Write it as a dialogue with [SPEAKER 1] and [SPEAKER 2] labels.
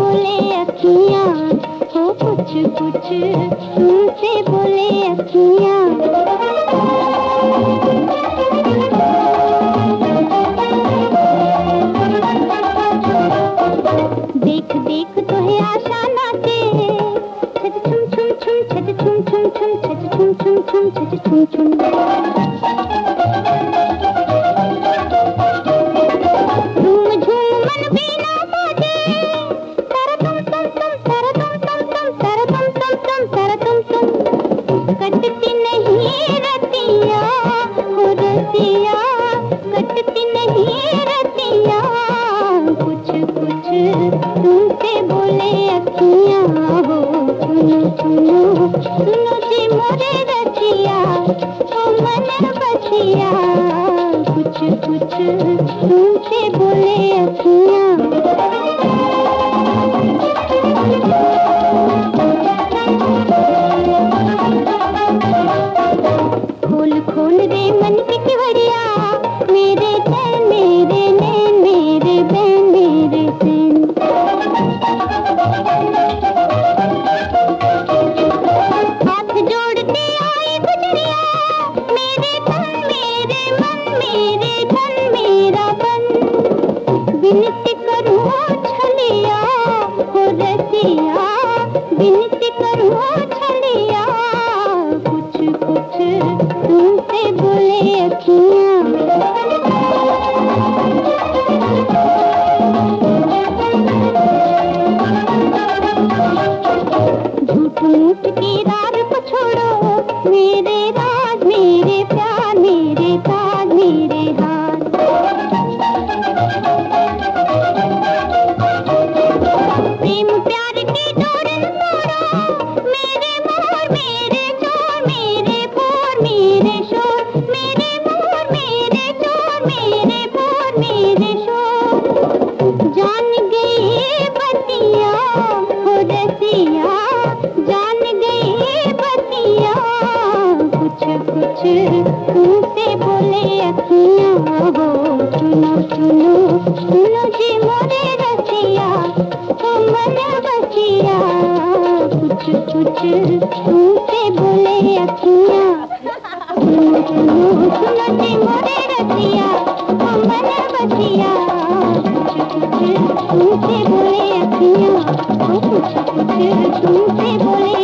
[SPEAKER 1] अखियाँ, हो कुछ कुछ। बोले अखियाँ। देख देख तो है आशा नाचे छत छुम छुम छुम, छत छुम छुम छुम, छत छुम छुम छुम, छत छुम छुम। बचिया कुछ कुछ तुमसे बोले अखिया। खोल खोल दे मन की केवड़िया झूठ मूठ की रार को छोड़ो मेरे कुछ तुमसे बोले अखियाँ हो सुनो सुनो सुनो जी मोरे मन बचिया। कुछ कुछ तुमसे बोले अखियाँ। सुनो सुनो सुनो जी मोरे कुछ कुछ तुमसे बोले कुछ कुछ तुमसे बोले